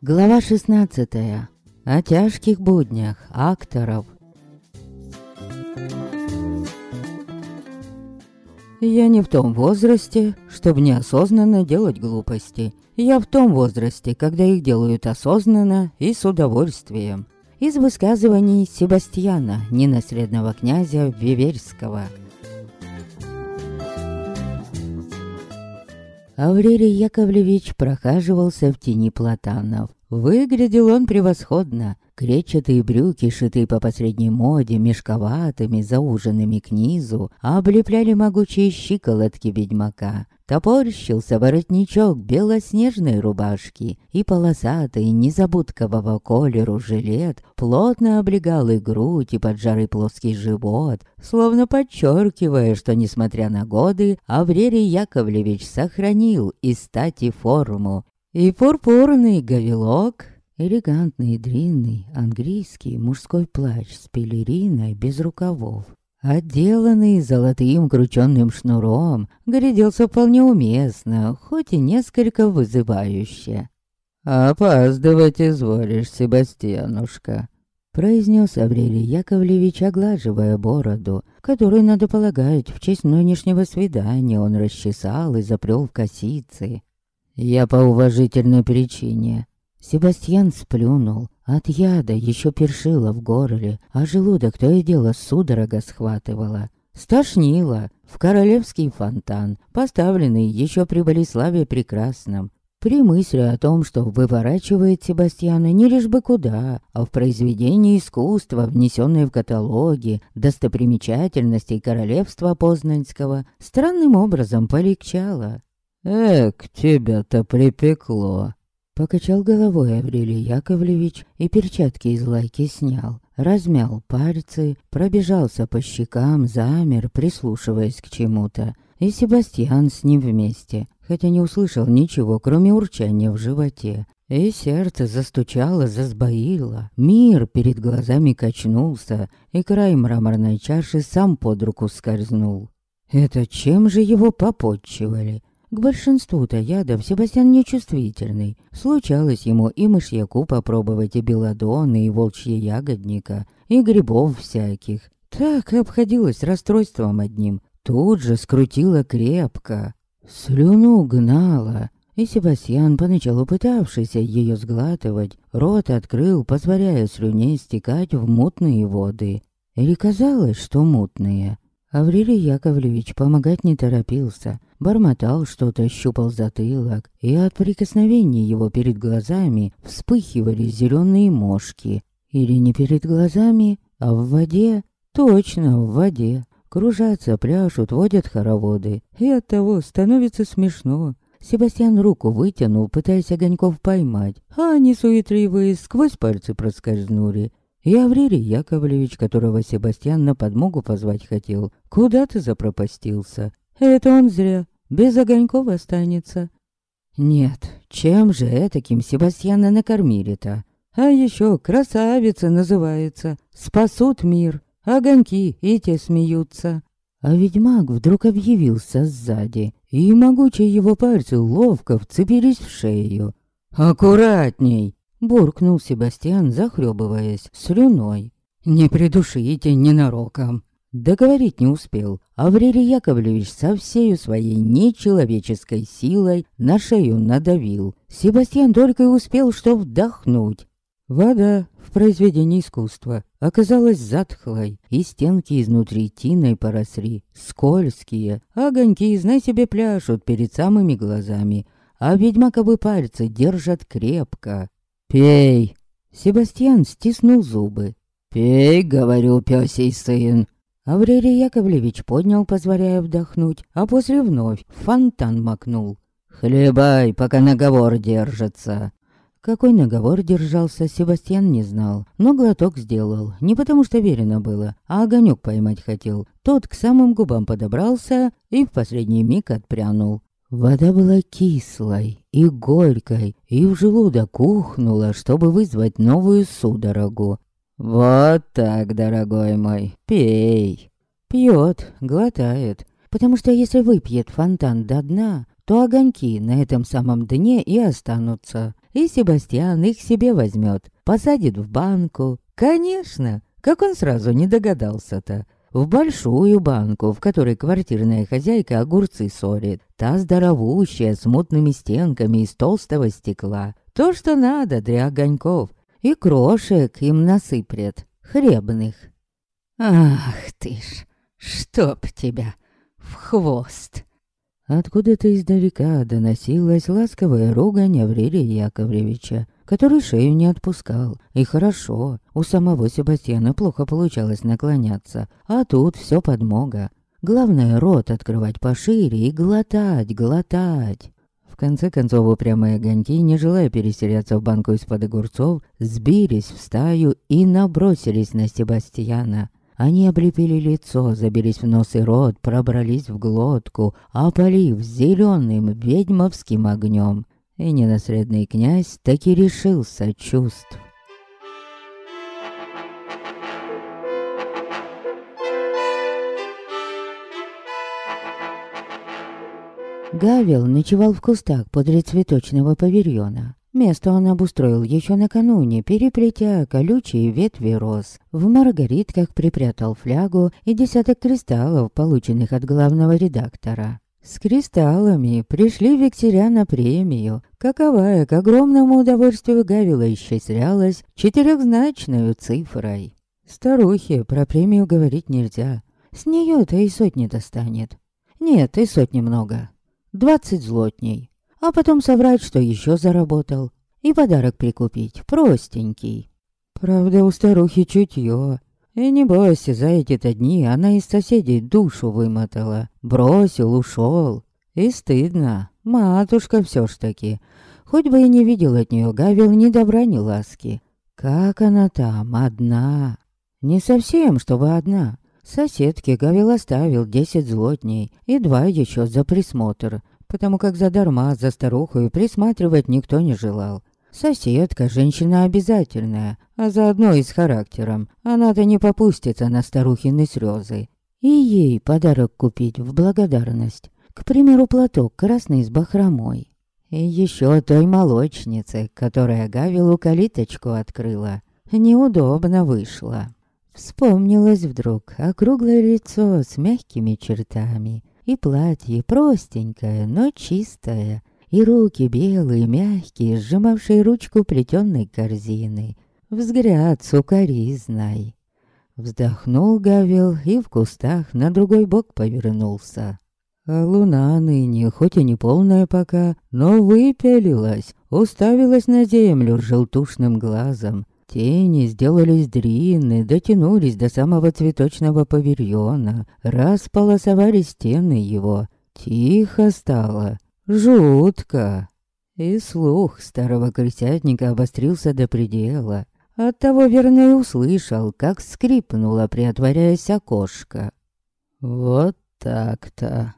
Глава 16. О тяжких буднях акторов. Я не в том возрасте, чтобы неосознанно делать глупости. Я в том возрасте, когда их делают осознанно и с удовольствием. Из высказываний Себастьяна, ненаследного князя Виверского. Аврелий Яковлевич прохаживался в тени платанов. Выглядел он превосходно. Кречетые брюки, шитые по последней моде, мешковатыми, зауженными к низу, облепляли могучие щиколотки ведьмака. Топорщился воротничок белоснежной рубашки, и полосатый, незабудкового колеру жилет плотно облегал и грудь, и поджарый плоский живот, словно подчеркивая, что, несмотря на годы, Аврелий Яковлевич сохранил и стати форму. И пурпурный говелок, элегантный и длинный английский мужской плащ с пелериной без рукавов, Отделанный золотым крученным шнуром, гляделся вполне уместно, хоть и несколько вызывающе. «Опаздывать изволишь, Себастьянушка», — произнес Аврелий Яковлевич, оглаживая бороду, которую, надо полагать, в честь нынешнего свидания он расчесал и запрел в косицы. «Я по уважительной причине». Себастьян сплюнул, от яда еще першило в горле, а желудок то и дело судорога схватывало. Стошнило в королевский фонтан, поставленный еще при Болеславе Прекрасном. При мысли о том, что выворачивает Себастьяна не лишь бы куда, а в произведении искусства, внесенные в каталоги достопримечательностей королевства Познанского, странным образом полегчало. «Эк, тебя-то припекло!» Покачал головой Аврелий Яковлевич и перчатки из лайки снял. Размял пальцы, пробежался по щекам, замер, прислушиваясь к чему-то. И Себастьян с ним вместе, хотя не услышал ничего, кроме урчания в животе. И сердце застучало, засбоило. Мир перед глазами качнулся, и край мраморной чаши сам под руку скользнул. Это чем же его попотчевали? К большинству-то ядов Себастьян нечувствительный. Случалось ему и мышьяку попробовать, и белладоны, и волчье ягодника, и грибов всяких. Так обходилось расстройством одним. Тут же скрутила крепко. Слюну гнала. И Себастьян, поначалу пытавшийся ее сглатывать, рот открыл, позволяя слюне стекать в мутные воды. Или казалось, что мутные. Аврелий Яковлевич помогать не торопился бормотал что-то, щупал затылок, и от прикосновения его перед глазами вспыхивали зеленые мошки. Или не перед глазами, а в воде. Точно, в воде. Кружатся, пляшут, водят хороводы. И от того становится смешно. Себастьян руку вытянул, пытаясь огоньков поймать, а они суетливые сквозь пальцы проскользнули. И Аврелий Яковлевич, которого Себастьян на подмогу позвать хотел, куда ты запропастился. Это он зря, без огоньков останется. Нет, чем же этаким Себастьяна накормили-то? А еще красавица называется. Спасут мир. Огоньки и те смеются. А ведьмак вдруг объявился сзади, и могучие его пальцы ловко вцепились в шею. «Аккуратней!» — буркнул Себастьян, захлебываясь слюной. «Не придушите ненароком!» Договорить не успел. Аврелий Яковлевич со всею своей нечеловеческой силой на шею надавил. Себастьян только и успел что вдохнуть. Вода в произведении искусства оказалась затхлой, и стенки изнутри тиной поросли, скользкие, огоньки, знай себе, пляшут перед самыми глазами, а ведьмаковы пальцы держат крепко. «Пей!» Себастьян стиснул зубы. «Пей, — говорю, пёсей сын, Аврелий Яковлевич поднял, позволяя вдохнуть, а после вновь фонтан макнул. «Хлебай, пока наговор держится!» Какой наговор держался, Себастьян не знал, но глоток сделал, не потому что верено было, а огонек поймать хотел. Тот к самым губам подобрался и в последний миг отпрянул. Вода была кислой и горькой, и в желудок ухнула, чтобы вызвать новую судорогу. «Вот так, дорогой мой, пей!» Пьет, глотает. потому что если выпьет фонтан до дна, то огоньки на этом самом дне и останутся. И Себастьян их себе возьмет, посадит в банку. Конечно, как он сразу не догадался-то. В большую банку, в которой квартирная хозяйка огурцы сорит. Та здоровущая, с мутными стенками из толстого стекла. То, что надо для огоньков. И крошек им насыплет, хлебных. Ах ты ж, чтоб тебя в хвост. Откуда-то издалека доносилась ласковая ругань Аврелия Яковлевича, который шею не отпускал. И хорошо, у самого Себастьяна плохо получалось наклоняться, а тут все подмога. Главное, рот открывать пошире и глотать, глотать. Конце концов, упрямые огоньки, не желая переселяться в банку из-под огурцов, сбились в стаю и набросились на Себастьяна. Они облепили лицо, забились в нос и рот, пробрались в глотку, опалив зеленым ведьмовским огнем. И ненаследный князь таки решился чувств. Гавел ночевал в кустах подле цветочного павильона. Место он обустроил еще накануне, переплетя колючие ветви роз. В маргаритках припрятал флягу и десяток кристаллов, полученных от главного редактора. С кристаллами пришли векселя на премию, каковая к огромному удовольствию Гавила исчислялась четырехзначной цифрой. Старухе про премию говорить нельзя. С нее-то и сотни достанет. Нет, и сотни много. Двадцать злотней а потом соврать, что еще заработал, и подарок прикупить, простенький. Правда, у старухи чутье. И не бойся, за эти-то дни она из соседей душу вымотала. Бросил, ушел. И стыдно. Матушка все ж таки. Хоть бы и не видел от нее Гавил ни добра, ни ласки. Как она там, одна? Не совсем, чтобы одна. Соседке Гавил оставил десять злотней и два еще за присмотр потому как задарма за старухой присматривать никто не желал. Соседка, женщина обязательная, а заодно и с характером. Она-то не попустится на старухины слезы. И ей подарок купить в благодарность. К примеру, платок красный с бахромой. И еще той молочнице, которая Гавилу калиточку открыла. Неудобно вышло. Вспомнилось вдруг округлое лицо с мягкими чертами, и платье простенькое, но чистое, и руки белые, мягкие, сжимавшие ручку плетенной корзины. Взгляд сукоризной. Вздохнул Гавел и в кустах на другой бок повернулся. А луна ныне, хоть и не полная пока, но выпялилась, уставилась на землю желтушным глазом, Тени сделались длинные, дотянулись до самого цветочного павильона, располосовали стены его. Тихо стало, жутко. И слух старого крестятника обострился до предела. Оттого верно и услышал, как скрипнуло, приотворяясь окошко. «Вот так-то», —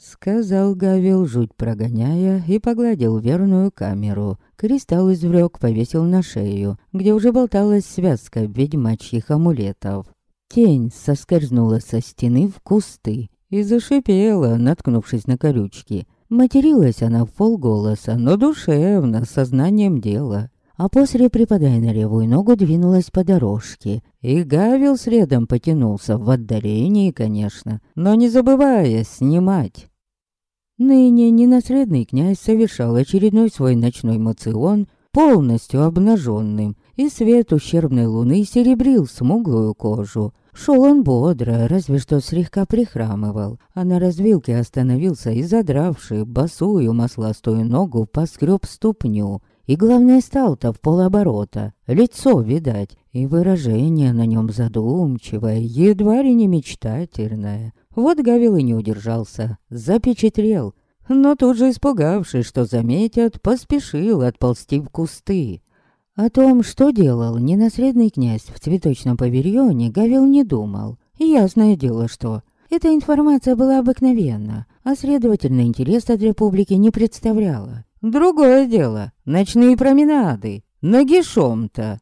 сказал Гавил, жуть прогоняя, и погладил верную камеру — Кристалл извлек, повесил на шею, где уже болталась связка ведьмачьих амулетов. Тень соскользнула со стены в кусты и зашипела, наткнувшись на корючки. Материлась она в полголоса, но душевно, сознанием дела. А после, припадая на левую ногу, двинулась по дорожке. И Гавил средом потянулся, в отдалении, конечно, но не забывая снимать. Ныне ненаследный князь совершал очередной свой ночной мацион полностью обнаженным, и свет ущербной луны серебрил смуглую кожу. Шел он бодро, разве что слегка прихрамывал, а на развилке остановился и задравший босую масластую ногу поскреб ступню. И главное, стал-то в полоборота, лицо видать, и выражение на нем задумчивое, едва ли не мечтательное. Вот Гавил и не удержался, запечатлел, но тут же испугавшись, что заметят, поспешил отползти в кусты. О том, что делал ненаследный князь в цветочном павильоне, Гавил не думал. Ясное дело, что эта информация была обыкновенна, а следовательно интереса для публики не представляла. Другое дело — ночные променады, нагишом-то.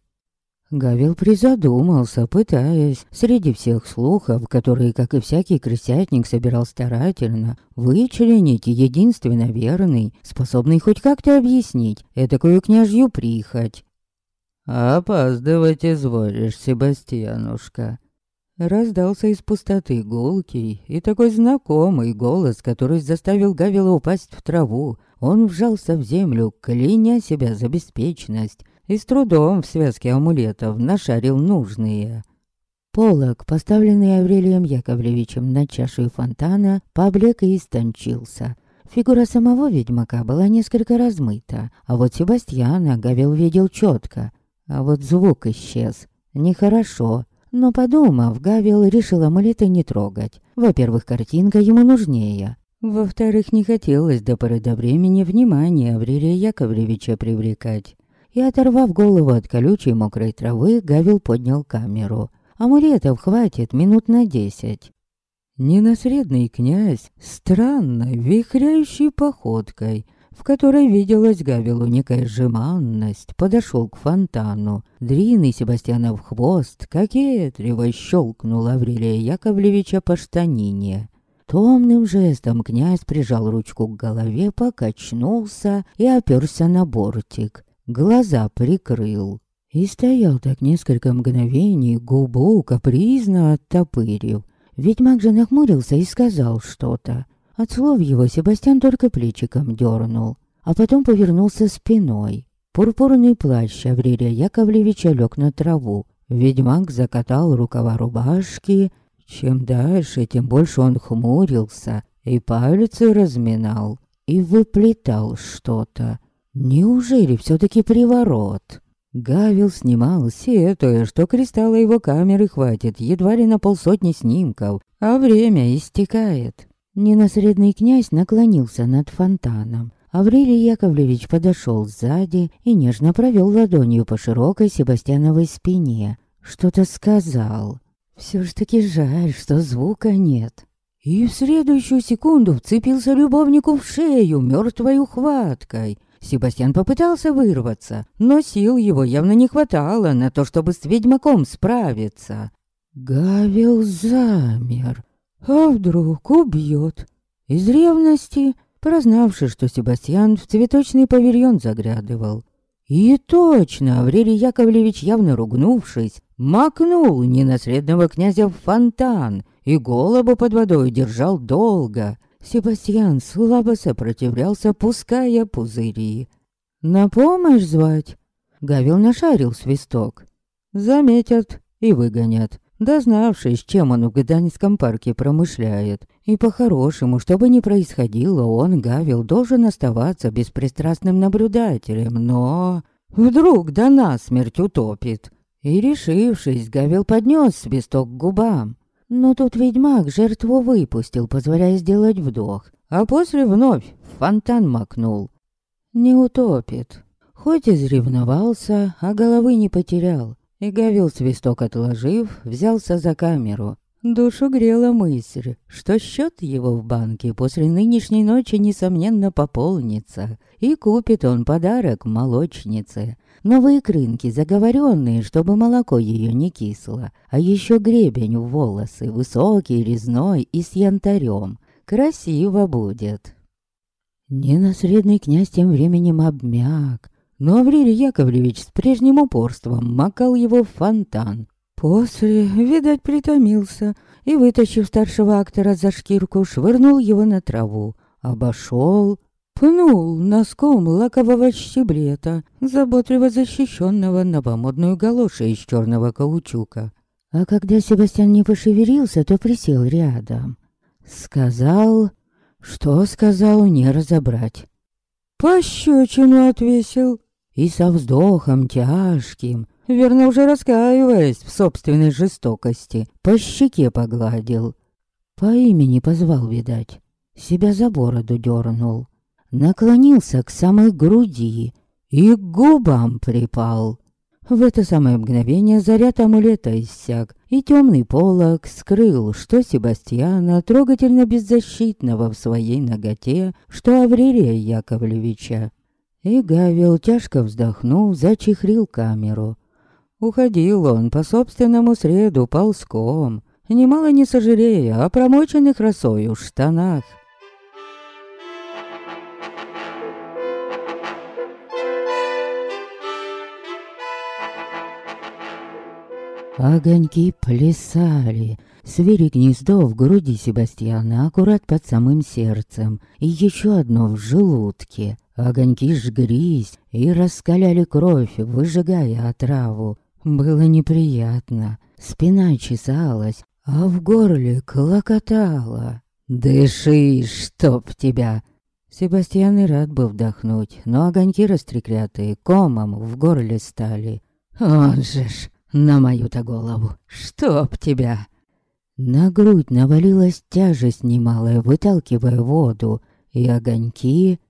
Гавил призадумался, пытаясь, среди всех слухов, которые, как и всякий крысятник, собирал старательно, вычленить единственно верный, способный хоть как-то объяснить этакую княжью прихоть. «Опаздывать изволишь, Себастьянушка», Раздался из пустоты гулкий и такой знакомый голос, который заставил Гавила упасть в траву. Он вжался в землю, кляня себя за беспечность, и с трудом в связке амулетов нашарил нужные. Полок, поставленный Аврелием Яковлевичем на чашу фонтана, поблек и истончился. Фигура самого ведьмака была несколько размыта, а вот Себастьяна Гавил видел четко, а вот звук исчез. Нехорошо. Но подумав, Гавил решил амулеты не трогать. Во-первых, картинка ему нужнее. Во-вторых, не хотелось до поры до времени внимания Аврелия Яковлевича привлекать и, оторвав голову от колючей мокрой травы, Гавил поднял камеру. Амулетов хватит минут на десять. Ненасредный князь, странной, вихряющей походкой, в которой виделась Гавилу некая жеманность, подошел к фонтану. Длинный Себастьянов хвост кокетливо щелкнул Аврелия Яковлевича по штанине. Томным жестом князь прижал ручку к голове, покачнулся и оперся на бортик глаза прикрыл. И стоял так несколько мгновений, губу капризно оттопырив. Ведьмак же нахмурился и сказал что-то. От слов его Себастьян только плечиком дернул, а потом повернулся спиной. Пурпурный плащ Аврелия Яковлевича лег на траву. Ведьмак закатал рукава рубашки. Чем дальше, тем больше он хмурился и пальцы разминал и выплетал что-то. Неужели все-таки приворот? Гавил снимал, сетуя, что кристалла его камеры хватит едва ли на полсотни снимков, а время истекает. Ненасредный князь наклонился над фонтаном. Аврелий Яковлевич подошел сзади и нежно провел ладонью по широкой Себастьяновой спине. Что-то сказал. Все ж таки жаль, что звука нет. И в следующую секунду вцепился любовнику в шею мертвой ухваткой. Себастьян попытался вырваться, но сил его явно не хватало на то, чтобы с ведьмаком справиться. Гавил замер. А вдруг убьет? Из ревности, прознавши, что Себастьян в цветочный павильон заглядывал. И точно, Аврелий Яковлевич, явно ругнувшись, макнул ненаследного князя в фонтан и голову под водой держал долго — Себастьян слабо сопротивлялся, пуская пузыри. «На помощь звать?» Гавил нашарил свисток. «Заметят и выгонят, дознавшись, чем он в Гданьском парке промышляет. И по-хорошему, что бы ни происходило, он, Гавил, должен оставаться беспристрастным наблюдателем, но... Вдруг до насмерть утопит». И, решившись, Гавил поднес свисток к губам. Но тут ведьмак жертву выпустил, позволяя сделать вдох, а после вновь в фонтан макнул. Не утопит. Хоть и заревновался, а головы не потерял. И Гавил свисток отложив, взялся за камеру. Душу грела мысль, что счет его в банке после нынешней ночи несомненно пополнится, и купит он подарок молочнице. Новые крынки, заговоренные, чтобы молоко ее не кисло, а еще гребень в волосы, высокий, резной и с янтарем. Красиво будет. Ненасредный князь тем временем обмяк, но Аврелий Яковлевич с прежним упорством макал его в фонтан. После, видать, притомился и, вытащив старшего актера за шкирку, швырнул его на траву. Обошел, пнул носком лакового щеблета, заботливо защищенного новомодную галошу из черного каучука. А когда Себастьян не пошевелился, то присел рядом. Сказал, что сказал, не разобрать. Пощечину отвесил. И со вздохом тяжким, верно уже раскаиваясь в собственной жестокости, по щеке погладил. По имени позвал, видать. Себя за бороду дернул наклонился к самой груди и к губам припал. В это самое мгновение заряд амулета иссяк, и темный полог скрыл, что Себастьяна, трогательно беззащитного в своей ноготе, что Аврелия Яковлевича. И Гавил, тяжко вздохнув, зачехрил камеру. Уходил он по собственному среду ползком, немало не сожалея о промоченных росою штанах. Огоньки плясали, свели гнездо в груди Себастьяна аккурат под самым сердцем, и еще одно в желудке. Огоньки жгрись и раскаляли кровь, выжигая отраву. Было неприятно, спина чесалась, а в горле клокотало. «Дыши, чтоб тебя!» Себастьян и рад был вдохнуть, но огоньки растреклятые комом в горле стали. «Он же ж!» На мою-то голову. Чтоб тебя!» На грудь навалилась тяжесть немалая, выталкивая воду. И огоньки...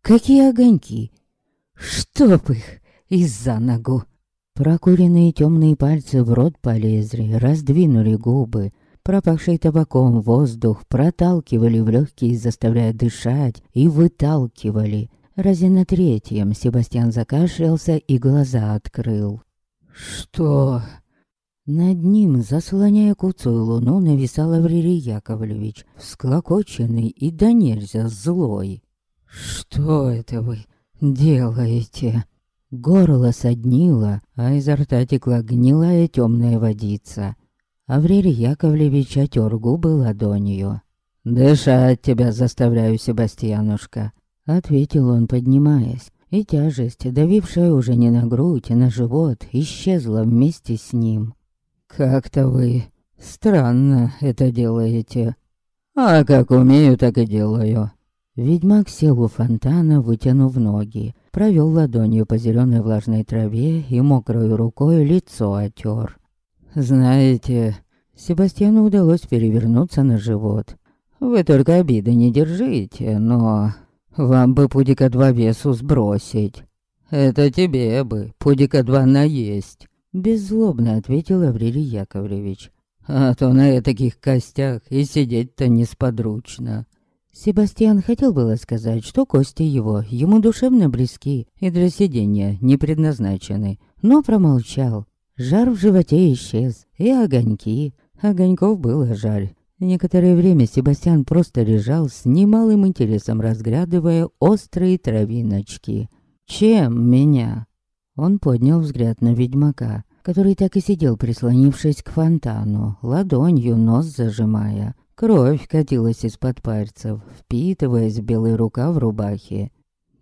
Какие огоньки? Чтоб их из-за ногу! Прокуренные темные пальцы в рот полезли, раздвинули губы. Пропахший табаком воздух проталкивали в легкие, заставляя дышать, и выталкивали. Рази на третьем Себастьян закашлялся и глаза открыл. «Что?» Над ним, заслоняя куцую луну, нависал Аврелий Яковлевич, всклокоченный и до нельзя злой. «Что это вы делаете?» Горло соднило, а изо рта текла гнилая темная водица. Аврелий Яковлевич отер губы ладонью. «Дышать тебя заставляю, Себастьянушка», — ответил он, поднимаясь и тяжесть, давившая уже не на грудь, а на живот, исчезла вместе с ним. «Как-то вы странно это делаете». «А как умею, так и делаю». Ведьмак сел у фонтана, вытянув ноги, провел ладонью по зеленой влажной траве и мокрой рукой лицо отер. «Знаете, Себастьяну удалось перевернуться на живот. Вы только обиды не держите, но вам бы пудика два весу сбросить. Это тебе бы пудика два наесть. Беззлобно ответил Аврелий Яковлевич. А то на таких костях и сидеть-то несподручно. Себастьян хотел было сказать, что кости его ему душевно близки и для сидения не предназначены, но промолчал. Жар в животе исчез, и огоньки. Огоньков было жаль. Некоторое время Себастьян просто лежал с немалым интересом, разглядывая острые травиночки. «Чем меня?» Он поднял взгляд на ведьмака, который так и сидел, прислонившись к фонтану, ладонью нос зажимая. Кровь катилась из-под пальцев, впитываясь в белый рукав рубахи.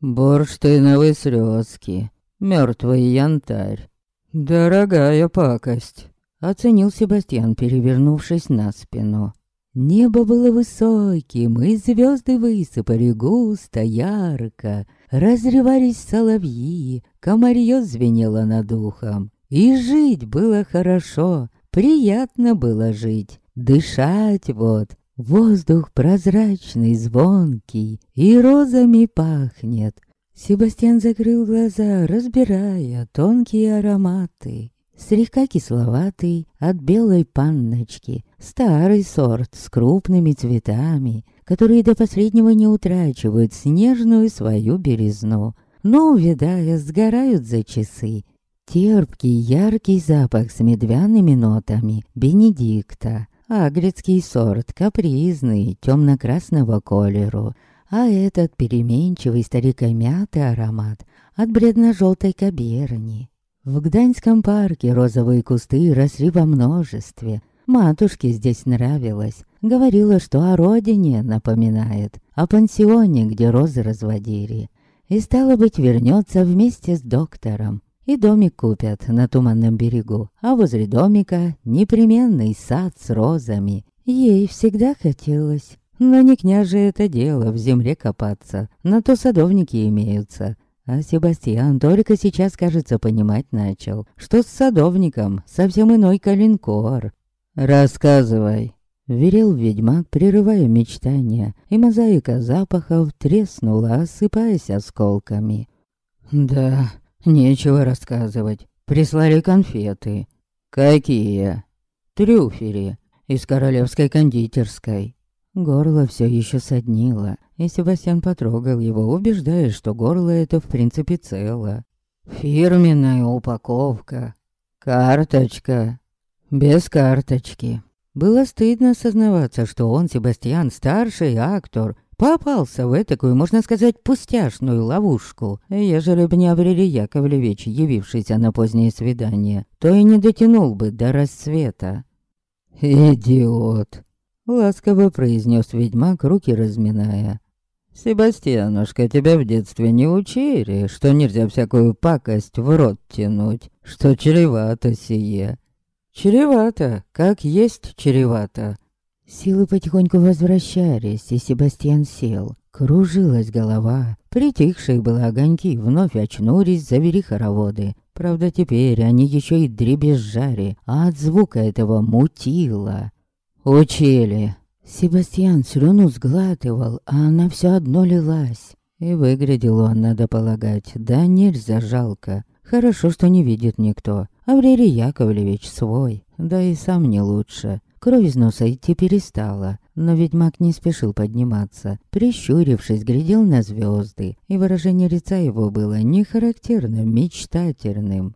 «Бурштиновые слезки, мертвый янтарь. Дорогая пакость», — оценил Себастьян, перевернувшись на спину. Небо было высоким, и звезды высыпали густо, ярко. Разрывались соловьи, комарье звенело над ухом. И жить было хорошо, приятно было жить, дышать вот. Воздух прозрачный, звонкий, и розами пахнет. Себастьян закрыл глаза, разбирая тонкие ароматы слегка кисловатый, от белой панночки, старый сорт с крупными цветами, которые до последнего не утрачивают снежную свою березну, но, увядая, сгорают за часы. Терпкий, яркий запах с медвяными нотами Бенедикта, агрецкий сорт, капризный, темно-красного колеру, а этот переменчивый старикомятый аромат от бредно-желтой каберни. В Гданьском парке розовые кусты росли во множестве. Матушке здесь нравилось. Говорила, что о родине напоминает, о пансионе, где розы разводили. И стало быть, вернется вместе с доктором. И домик купят на Туманном берегу, а возле домика непременный сад с розами. Ей всегда хотелось. Но не княже это дело в земле копаться, на то садовники имеются. А Себастьян только сейчас, кажется, понимать начал, что с садовником совсем иной калинкор. «Рассказывай», — верил ведьмак, прерывая мечтания, и мозаика запахов треснула, осыпаясь осколками. «Да, нечего рассказывать. Прислали конфеты». «Какие?» «Трюфели из королевской кондитерской». Горло все еще соднило, и Себастьян потрогал его, убеждая, что горло это в принципе цело. Фирменная упаковка. Карточка. Без карточки. Было стыдно осознаваться, что он, Себастьян, старший актор, попался в такую, можно сказать, пустяшную ловушку. Ежели бы не Аврелий Яковлевич, явившийся на позднее свидание, то и не дотянул бы до рассвета. «Идиот!» — ласково произнес ведьмак, руки разминая. «Себастьянушка, тебя в детстве не учили, что нельзя всякую пакость в рот тянуть, что чревато сие». «Чревато, как есть чревато». Силы потихоньку возвращались, и Себастьян сел. Кружилась голова, притихшие было огоньки, вновь очнулись, завели хороводы. Правда, теперь они еще и дребезжали, а от звука этого мутило. «Учили!» Себастьян слюну сглатывал, а она все одно лилась. И выглядел он, надо полагать, да нельзя жалко. Хорошо, что не видит никто. Аврелий Яковлевич свой, да и сам не лучше. Кровь из носа идти перестала, но ведьмак не спешил подниматься. Прищурившись, глядел на звезды, и выражение лица его было не характерным, мечтательным.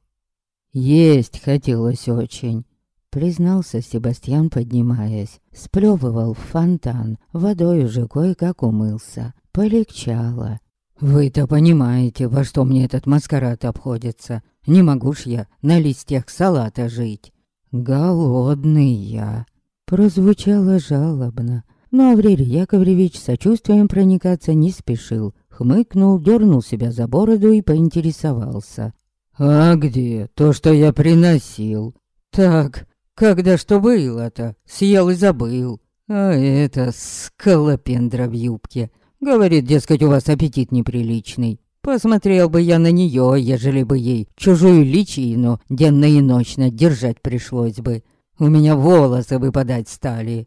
«Есть хотелось очень», — признался Себастьян, поднимаясь. Сплёвывал в фонтан, водой уже кое-как умылся. Полегчало. «Вы-то понимаете, во что мне этот маскарад обходится. Не могу ж я на листьях салата жить». «Голодный я», Прозвучало жалобно, но Аврелий Яковлевич сочувствием проникаться не спешил. Хмыкнул, дернул себя за бороду и поинтересовался. «А где то, что я приносил?» «Так, когда что было-то? Съел и забыл. А это скалопендра в юбке. Говорит, дескать, у вас аппетит неприличный. Посмотрел бы я на нее, ежели бы ей чужую личину денно и ночно держать пришлось бы. У меня волосы выпадать стали.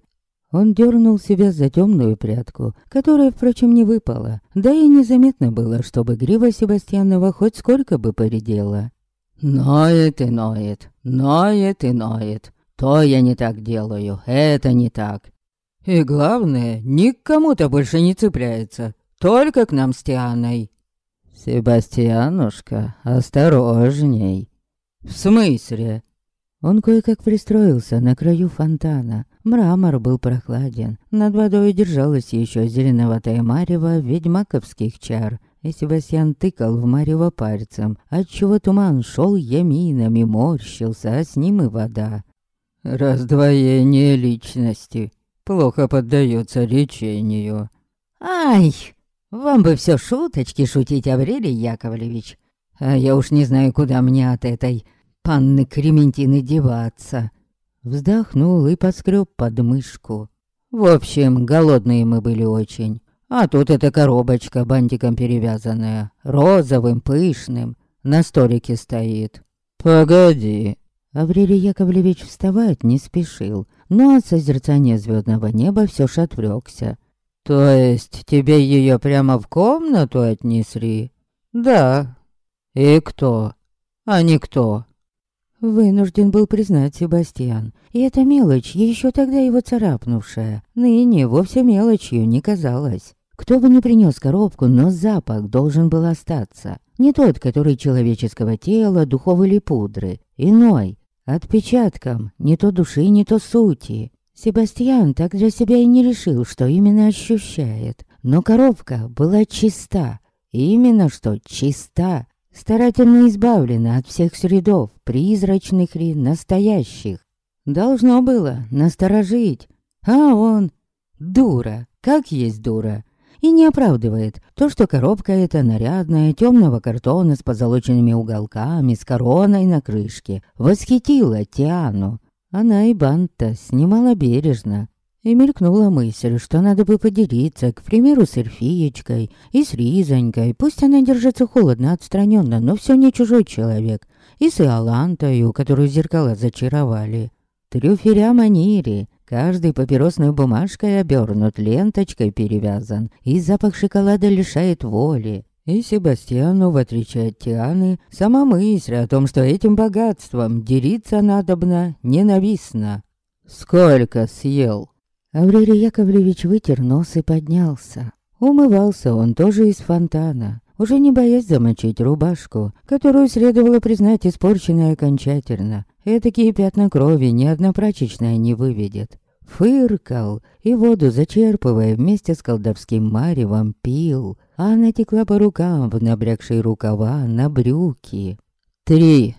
Он дернул себя за темную прядку, которая, впрочем, не выпала. Да и незаметно было, чтобы грива Себастьянова хоть сколько бы поредела. Ноет и ноет, ноет и ноет. То я не так делаю, это не так. И главное, ни к кому-то больше не цепляется, только к нам с Тианой. Себастьянушка, осторожней. В смысле? Он кое-как пристроился на краю фонтана. Мрамор был прохладен. Над водой держалась еще зеленоватая марево ведьмаковских чар. И Себастьян тыкал в марево пальцем, отчего туман шел яминами, морщился, а с ним и вода. «Раздвоение личности. Плохо поддается лечению». «Ай, вам бы все шуточки шутить, Аврелий Яковлевич. А я уж не знаю, куда мне от этой панны Крементины деваться. Вздохнул и поскреб подмышку. В общем, голодные мы были очень. А тут эта коробочка бантиком перевязанная, розовым, пышным, на столике стоит. Погоди. Аврелий Яковлевич вставать не спешил, но от созерцания звездного неба все ж отвлекся. То есть тебе ее прямо в комнату отнесли? Да. И кто? А никто. Вынужден был признать Себастьян. И эта мелочь, еще тогда его царапнувшая, ныне вовсе мелочью не казалась. Кто бы ни принес коробку, но запах должен был остаться. Не тот, который человеческого тела, духов или пудры. Иной. Отпечатком. Не то души, не то сути. Себастьян так для себя и не решил, что именно ощущает. Но коробка была чиста. Именно что чиста старательно избавлена от всех средов, призрачных ли, настоящих. Должно было насторожить. А он... Дура, как есть дура. И не оправдывает то, что коробка эта нарядная, темного картона с позолоченными уголками, с короной на крышке, восхитила Тиану. Она и банта снимала бережно, и мелькнула мысль, что надо бы поделиться, к примеру, с Эльфиечкой и с Ризонькой. Пусть она держится холодно, отстраненно, но все не чужой человек. И с Иолантою, которую зеркала зачаровали. Трюферя манили, каждый папиросной бумажкой обернут, ленточкой перевязан, и запах шоколада лишает воли. И Себастьяну, в отличие от Тианы, сама мысль о том, что этим богатством делиться надобно, ненавистна. «Сколько съел?» Аврелий Яковлевич вытер нос и поднялся. Умывался он тоже из фонтана. уже не боясь замочить рубашку, которую следовало признать испорченной окончательно. Этакие пятна крови ни одна прачечная не выведет. Фыркал и воду зачерпывая вместе с колдовским маревом пил, а она текла по рукам в набрякшие рукава на брюки. Три.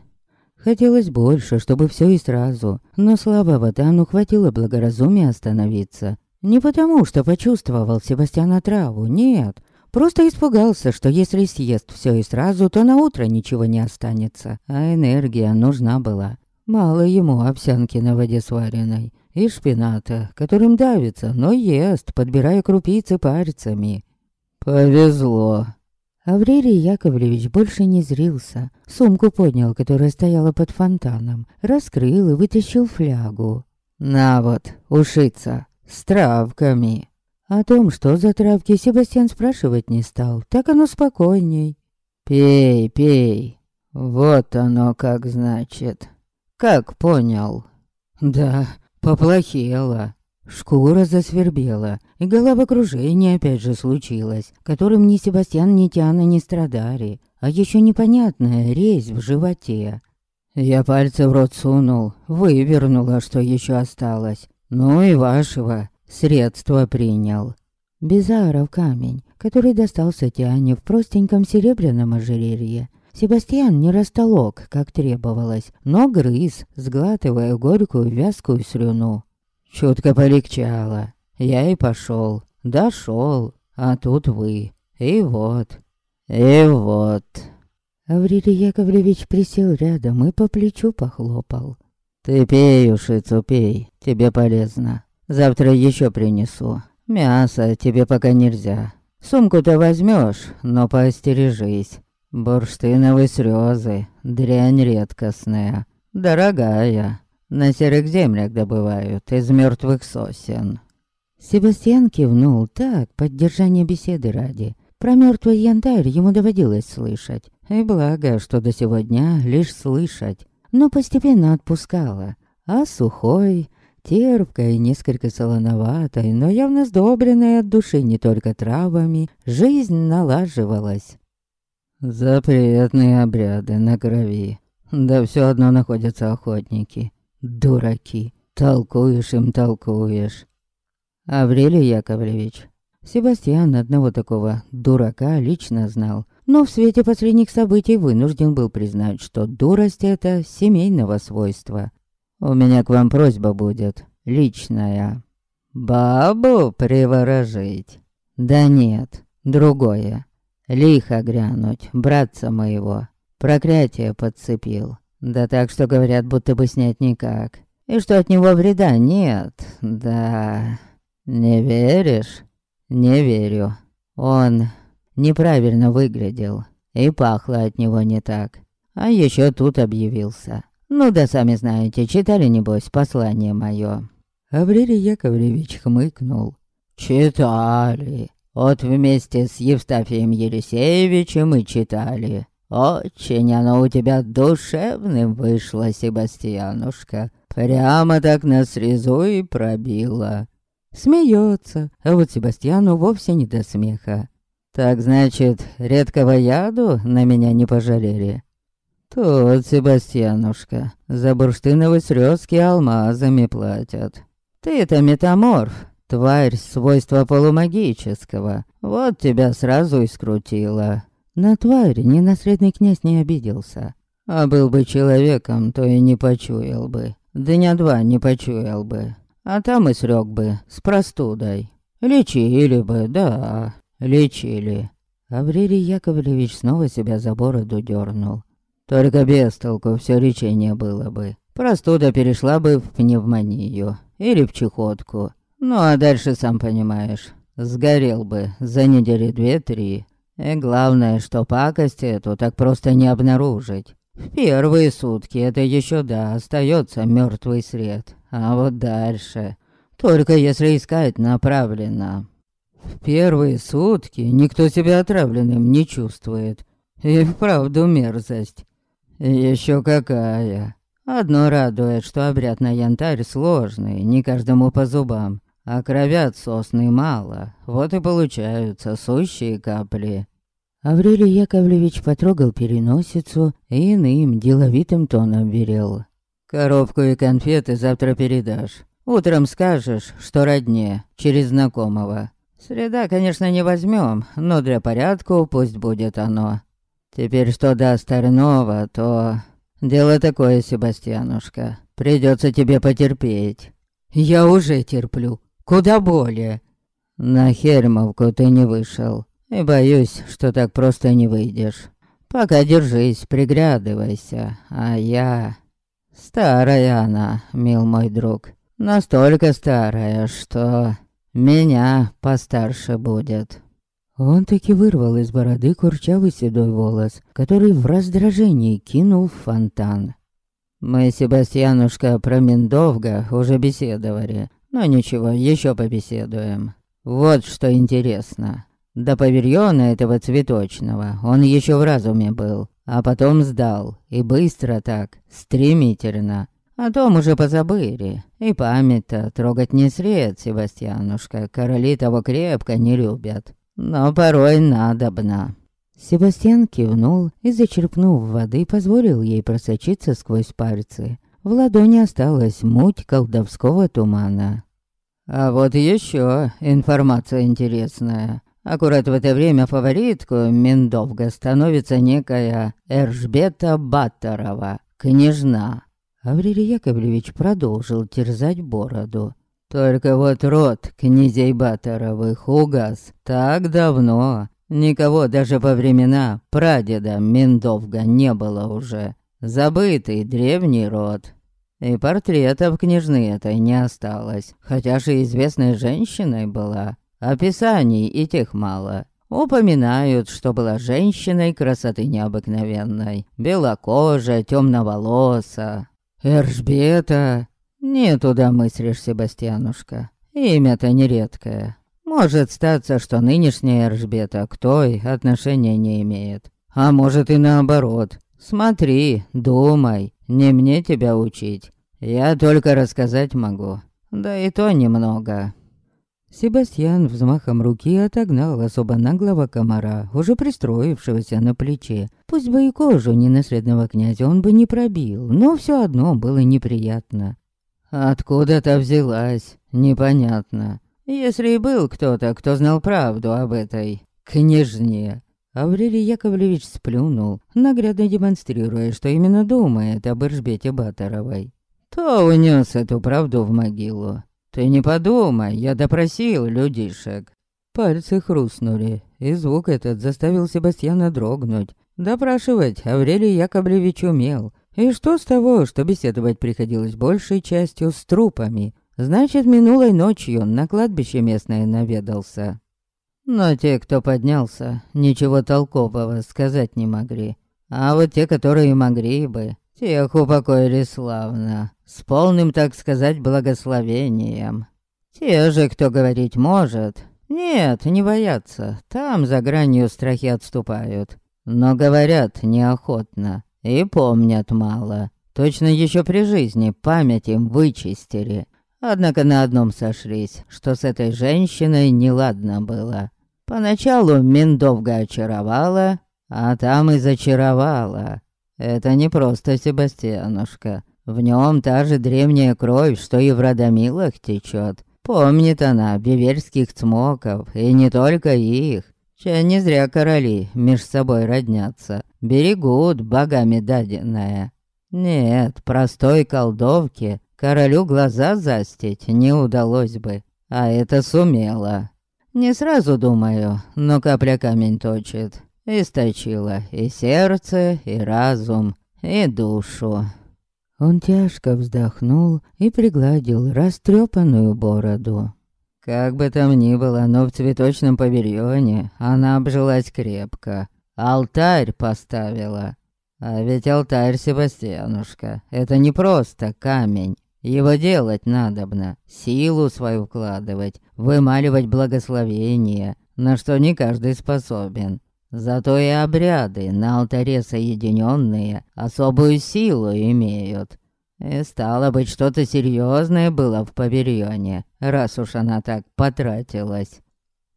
Хотелось больше, чтобы все и сразу, но слава Ватану хватило благоразумия остановиться. Не потому, что почувствовал Себастьяна траву, нет. Просто испугался, что если съест все и сразу, то на утро ничего не останется, а энергия нужна была. Мало ему овсянки на воде сваренной и шпината, которым давится, но ест, подбирая крупицы пальцами. «Повезло», Аврелий Яковлевич больше не зрился. Сумку поднял, которая стояла под фонтаном, раскрыл и вытащил флягу. «На вот, ушица, с травками». О том, что за травки, Себастьян спрашивать не стал, так оно спокойней. «Пей, пей, вот оно как значит. Как понял?» «Да, поплохело». Шкура засвербела, и головокружение опять же случилось, которым ни Себастьян, ни Тиана не страдали, а еще непонятная резь в животе. Я пальцы в рот сунул, вывернула, что еще осталось. Ну и вашего средства принял. Безаров камень, который достался Тиане в простеньком серебряном ожерелье. Себастьян не растолок, как требовалось, но грыз, сглатывая горькую вязкую слюну. Чутко полегчало. Я и пошел, дошел, а тут вы. И вот, и вот. Аврелий Яковлевич присел рядом и по плечу похлопал. Ты пей, ушицу, пей, тебе полезно. Завтра еще принесу. Мясо тебе пока нельзя. Сумку-то возьмешь, но поостережись. Бурштиновые слезы, дрянь редкостная, дорогая. На серых землях добывают, из мертвых сосен. Себастьян кивнул так, поддержание беседы ради. Про мертвый янтарь ему доводилось слышать. И благо, что до сегодня лишь слышать. Но постепенно отпускало. А сухой, терпкой, несколько солоноватой, но явно сдобренной от души не только травами, жизнь налаживалась. Запретные обряды на крови. Да все одно находятся охотники. Дураки. Толкуешь им, толкуешь. Аврелий Яковлевич. Себастьян одного такого дурака лично знал, но в свете последних событий вынужден был признать, что дурость это семейного свойства. У меня к вам просьба будет, личная. Бабу приворожить? Да нет, другое. Лихо грянуть, братца моего. Проклятие подцепил. Да так, что говорят, будто бы снять никак. И что от него вреда нет. Да... Не веришь? Не верю. Он неправильно выглядел. И пахло от него не так. А еще тут объявился. Ну да сами знаете, читали, небось, послание мое. Аврелий Яковлевич хмыкнул. Читали. Вот вместе с Евстафием Елисеевичем и читали. Очень оно у тебя душевным вышло, Себастьянушка. Прямо так на срезу и пробило. Смеется, а вот Себастьяну вовсе не до смеха. Так значит, редкого яду на меня не пожалели? Тут, Себастьянушка, за бурштиновые срезки алмазами платят. Ты-то метаморф, тварь свойства полумагического. Вот тебя сразу и скрутило. На тварь ненаследный князь не обиделся. А был бы человеком, то и не почуял бы. Дня два не почуял бы. А там и срёк бы, с простудой. Лечили бы, да, лечили. Аврелий Яковлевич снова себя за бороду дернул. Только без толку все лечение было бы. Простуда перешла бы в пневмонию или в чехотку. Ну а дальше, сам понимаешь, сгорел бы за недели две-три. И главное, что пакость эту так просто не обнаружить. В первые сутки это еще да, остается мертвый след. А вот дальше... Только если искать направленно. В первые сутки никто себя отравленным не чувствует. И вправду мерзость. Еще какая. Одно радует, что обряд на янтарь сложный, не каждому по зубам. А кровят сосны мало, вот и получаются сущие капли. Аврелий Яковлевич потрогал переносицу и иным деловитым тоном верил. «Коробку и конфеты завтра передашь. Утром скажешь, что родне, через знакомого. Среда, конечно, не возьмем, но для порядку пусть будет оно. Теперь что до остального, то... Дело такое, Себастьянушка. Придется тебе потерпеть. Я уже терплю. Куда более. На Хельмовку ты не вышел. И боюсь, что так просто не выйдешь. Пока держись, приглядывайся. А я... Старая она, мил мой друг. Настолько старая, что... Меня постарше будет. Он таки вырвал из бороды курчавый седой волос, который в раздражении кинул в фонтан. Мы, Себастьянушка, про Миндовга уже беседовали. Но ничего, еще побеседуем. Вот что интересно. До павильона этого цветочного он еще в разуме был, а потом сдал, и быстро так, стремительно. О том уже позабыли, и память-то трогать не сред, Себастьянушка, короли того крепко не любят. Но порой надобно. Себастьян кивнул и, зачерпнув воды, позволил ей просочиться сквозь пальцы. В ладони осталась муть колдовского тумана. А вот еще информация интересная. Аккурат в это время фаворитку Миндовга становится некая Эржбета Баттерова, княжна. Аврелий Яковлевич продолжил терзать бороду. Только вот род князей Баторовых угас так давно. Никого даже во времена прадеда Миндовга не было уже. Забытый древний род. И портретов княжны этой не осталось, хотя же известной женщиной была. Описаний и тех мало. Упоминают, что была женщиной красоты необыкновенной. Белокожая, темноволоса, Эржбета. Не туда мыслишь, Себастьянушка. Имя-то нередкое. Может статься, что нынешняя Эржбета к той отношения не имеет. А может и наоборот. Смотри, думай, не мне тебя учить. Я только рассказать могу. Да и то немного. Себастьян взмахом руки отогнал особо наглого комара, уже пристроившегося на плече. Пусть бы и кожу ненаследного князя он бы не пробил, но все одно было неприятно. Откуда-то взялась, непонятно. Если и был кто-то, кто знал правду об этой княжне. Аврелий Яковлевич сплюнул, наглядно демонстрируя, что именно думает об Иржбете Баторовой. То унес эту правду в могилу, «Ты не подумай, я допросил людишек». Пальцы хрустнули, и звук этот заставил Себастьяна дрогнуть. Допрашивать Аврелий Яковлевич умел. И что с того, что беседовать приходилось большей частью с трупами? Значит, минулой ночью на кладбище местное наведался. Но те, кто поднялся, ничего толкового сказать не могли. А вот те, которые могли бы, тех упокоили славно с полным, так сказать, благословением. Те же, кто говорить может, нет, не боятся, там за гранью страхи отступают. Но говорят неохотно и помнят мало. Точно еще при жизни память им вычистили. Однако на одном сошлись, что с этой женщиной неладно было. Поначалу Миндовга очаровала, а там и зачаровала. Это не просто Себастьянушка. В нем та же древняя кровь, что и в Радомилах течет. Помнит она биверских цмоков, и не только их. Че не зря короли меж собой роднятся, берегут богами даденное. Нет, простой колдовке королю глаза застить не удалось бы, а это сумела. Не сразу думаю, но капля камень точит. Источила и сердце, и разум, и душу. Он тяжко вздохнул и пригладил растрепанную бороду. Как бы там ни было, но в цветочном павильоне она обжилась крепко. Алтарь поставила. А ведь алтарь, Себастьянушка, это не просто камень. Его делать надобно, силу свою вкладывать, вымаливать благословение, на что не каждый способен. Зато и обряды, на алтаре соединенные, особую силу имеют. И стало быть, что-то серьезное было в павильоне, раз уж она так потратилась.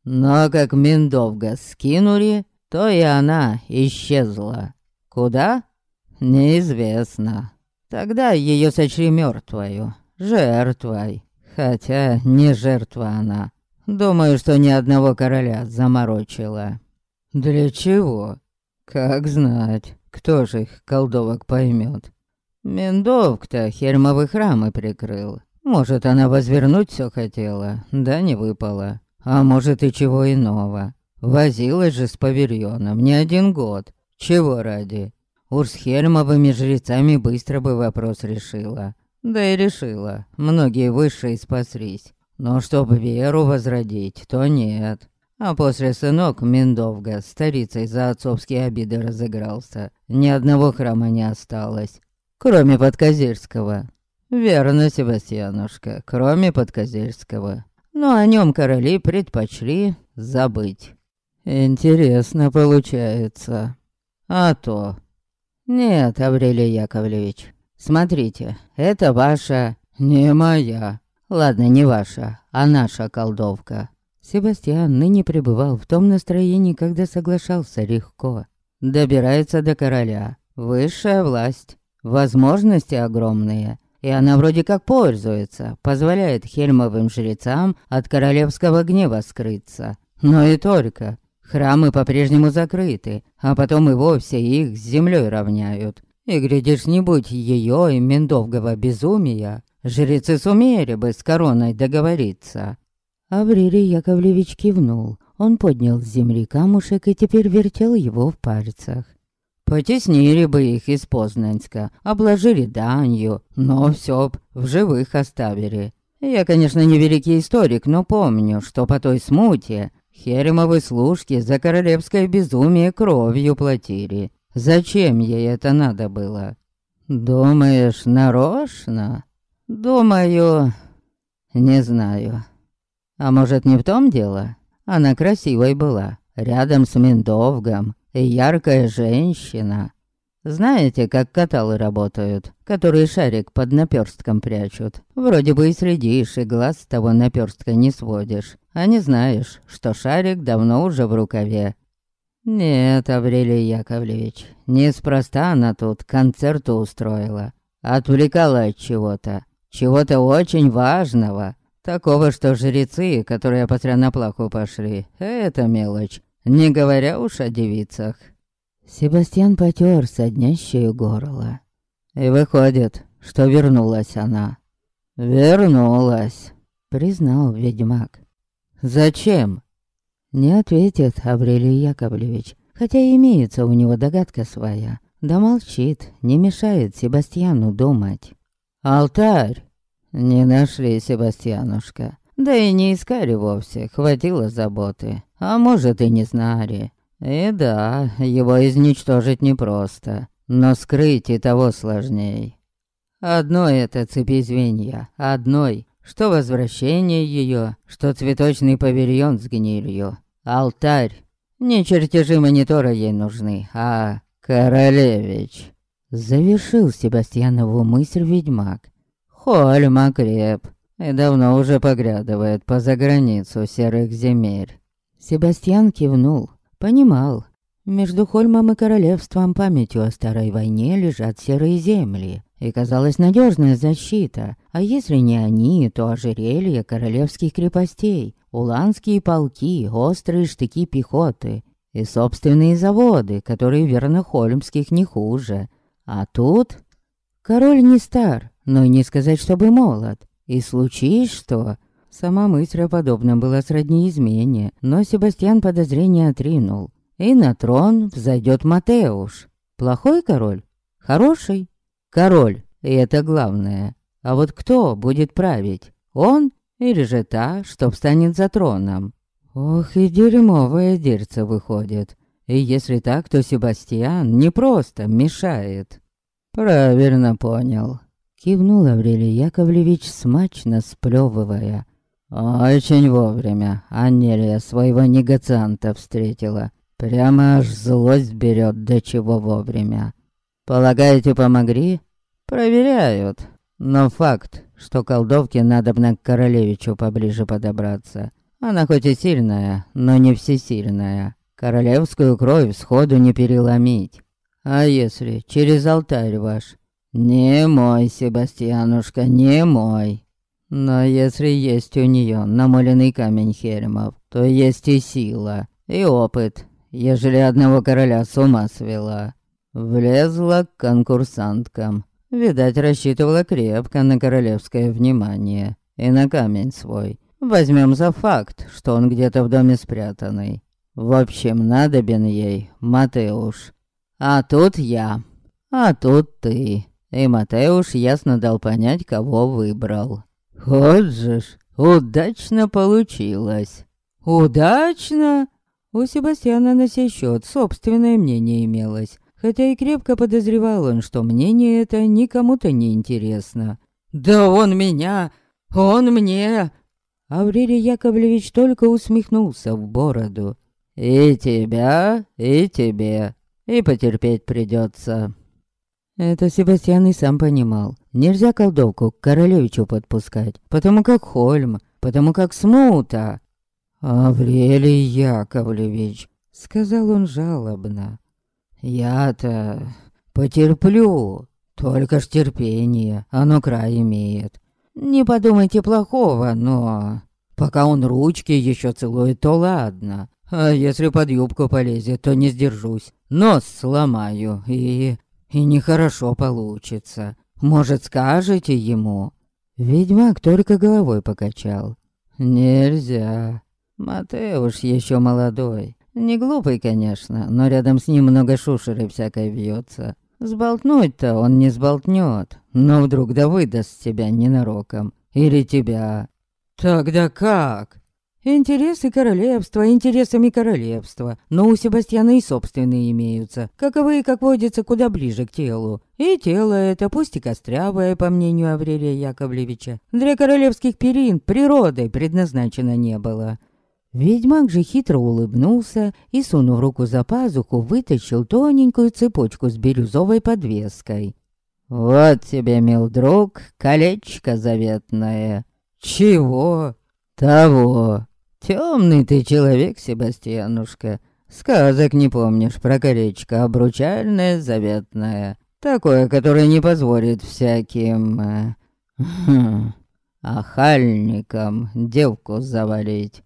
Но как Миндовга скинули, то и она исчезла. Куда? Неизвестно. Тогда ее сочли мертвою, жертвой. Хотя не жертва она. Думаю, что ни одного короля заморочила. Для чего? Как знать, кто же их колдовок поймет. Мендовк-то хермовы храмы прикрыл. Может, она возвернуть все хотела, да не выпала. А может и чего иного. Возилась же с павильоном не один год. Чего ради? Хермовыми жрецами быстро бы вопрос решила. Да и решила. Многие высшие спаслись. Но чтоб веру возродить, то нет. А после сынок Миндовга старицей за отцовские обиды разыгрался. Ни одного храма не осталось. Кроме Подкозерского. Верно, Себастьянушка, кроме Подкозерского. Но о нем короли предпочли забыть. Интересно получается. А то. Нет, Аврелий Яковлевич, смотрите, это ваша, не моя. Ладно, не ваша, а наша колдовка. Себастьян ныне пребывал в том настроении, когда соглашался легко. Добирается до короля. Высшая власть. Возможности огромные. И она вроде как пользуется, позволяет хельмовым жрецам от королевского гнева скрыться. Но и только. Храмы по-прежнему закрыты, а потом и вовсе их с землей равняют. И, глядишь, не будь ее и мендовгого безумия, жрецы сумели бы с короной договориться. Аврелий Яковлевич кивнул. Он поднял с земли камушек и теперь вертел его в пальцах. Потеснили бы их из Познанска, обложили данью, но все б в живых оставили. Я, конечно, не великий историк, но помню, что по той смуте Херемовы служки за королевское безумие кровью платили. Зачем ей это надо было? Думаешь, нарочно? Думаю, не знаю. А может, не в том дело? Она красивой была, рядом с Миндовгом, яркая женщина. Знаете, как каталы работают, которые шарик под наперстком прячут? Вроде бы и следишь, и глаз с того наперстка не сводишь, а не знаешь, что шарик давно уже в рукаве. Нет, Аврелий Яковлевич, неспроста она тут концерту устроила. Отвлекала от чего-то, чего-то очень важного. Такого, что жрецы, которые посря на плаху пошли, это мелочь, не говоря уж о девицах. Себастьян потер соднящее горло. И выходит, что вернулась она. «Вернулась», — признал ведьмак. «Зачем?» Не ответит Аврелий Яковлевич, хотя имеется у него догадка своя. Да молчит, не мешает Себастьяну думать. «Алтарь!» Не нашли Себастьянушка. Да и не искали вовсе, хватило заботы. А может и не знали. И да, его изничтожить непросто, но скрыть и того сложней. Одной это цепи звенья, одной, что возвращение ее, что цветочный павильон с гнилью, алтарь. Не чертежи монитора ей нужны, а королевич. Завершил Себастьянову мысль ведьмак. Хольм окреп и давно уже поглядывает по заграницу серых земель. Себастьян кивнул. Понимал, между Хольмом и королевством памятью о старой войне лежат серые земли, и казалась надежная защита, а если не они, то ожерелье королевских крепостей, уланские полки, острые штыки пехоты и собственные заводы, которые верно хольмских не хуже. А тут... Король не стар, но не сказать, чтобы молод. И случись что, Сама мысль о подобном была сродни измене, но Себастьян подозрение отринул. И на трон взойдет Матеуш. Плохой король? Хороший? Король, и это главное. А вот кто будет править? Он или же та, что встанет за троном? Ох, и дерьмовое дерьце выходит. И если так, то Себастьян не просто мешает. Правильно понял. Кивнул Аврелий Яковлевич, смачно сплёвывая. Очень вовремя Аннелия своего негацианта встретила. Прямо аж злость берет, до чего вовремя. Полагаете, помогли? Проверяют. Но факт, что колдовке надобно к королевичу поближе подобраться. Она хоть и сильная, но не всесильная. Королевскую кровь сходу не переломить. А если через алтарь ваш? Не мой, Себастьянушка, не мой. Но если есть у нее намоленный камень Хельмов, то есть и сила, и опыт, ежели одного короля с ума свела. Влезла к конкурсанткам. Видать, рассчитывала крепко на королевское внимание и на камень свой. Возьмем за факт, что он где-то в доме спрятанный. В общем, надобен ей Матеуш. А тут я. А тут ты. И Матеуш ясно дал понять, кого выбрал. Вот же ж, удачно получилось. Удачно? У Себастьяна на сей счет собственное мнение имелось. Хотя и крепко подозревал он, что мнение это никому-то не интересно. «Да он меня! Он мне!» Аврелий Яковлевич только усмехнулся в бороду. «И тебя, и тебе, и потерпеть придется. Это Себастьян и сам понимал. Нельзя колдовку к королевичу подпускать, потому как Хольм, потому как Смута. «Аврелий Яковлевич», — сказал он жалобно, — «я-то потерплю, только ж терпение, оно край имеет. Не подумайте плохого, но пока он ручки еще целует, то ладно. А если под юбку полезет, то не сдержусь. Нос сломаю, и... и нехорошо получится. Может, скажете ему?» Ведьмак только головой покачал. «Нельзя. Матеуш еще молодой. Не глупый, конечно, но рядом с ним много шушеры всякой вьется. Сболтнуть-то он не сболтнет, но вдруг да выдаст тебя ненароком. Или тебя. Тогда как? Интересы королевства интересами королевства, но у Себастьяна и собственные имеются, каковые, как водится, куда ближе к телу. И тело это, пусть и кострявое, по мнению Аврелия Яковлевича, для королевских перин природой предназначено не было. Ведьмак же хитро улыбнулся и, сунув руку за пазуху, вытащил тоненькую цепочку с бирюзовой подвеской. «Вот тебе, мил друг, колечко заветное». «Чего?» «Того». Темный ты человек, Себастьянушка. Сказок не помнишь про колечко обручальное, заветное. Такое, которое не позволит всяким... Э, хм, охальникам девку завалить.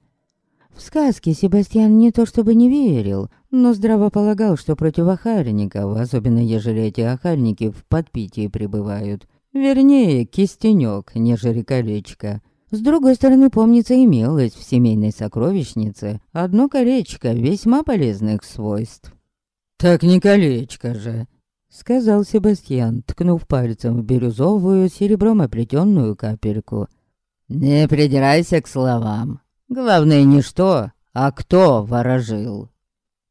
В сказке Себастьян не то чтобы не верил, но здраво полагал, что против охальников, особенно ежели эти охальники в подпитии пребывают, вернее, кистенек, нежели колечко — с другой стороны, помнится, имелось в семейной сокровищнице одно колечко весьма полезных свойств. «Так не колечко же», — сказал Себастьян, ткнув пальцем в бирюзовую серебром оплетенную капельку. «Не придирайся к словам. Главное не что, а кто ворожил».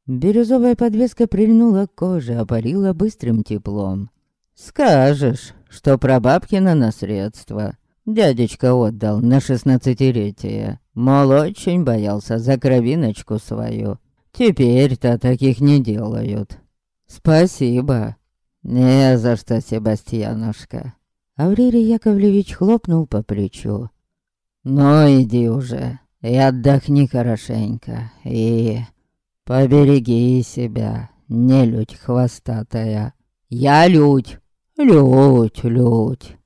Бирюзовая подвеска прильнула к коже, опалила быстрым теплом. «Скажешь, что прабабкино наследство». Дядечка отдал на шестнадцатилетие. Мол, очень боялся за кровиночку свою. Теперь-то таких не делают. Спасибо. Не за что, Себастьянушка. Аврелий Яковлевич хлопнул по плечу. Ну, иди уже и отдохни хорошенько. И побереги себя, не людь хвостатая. Я людь, людь, людь.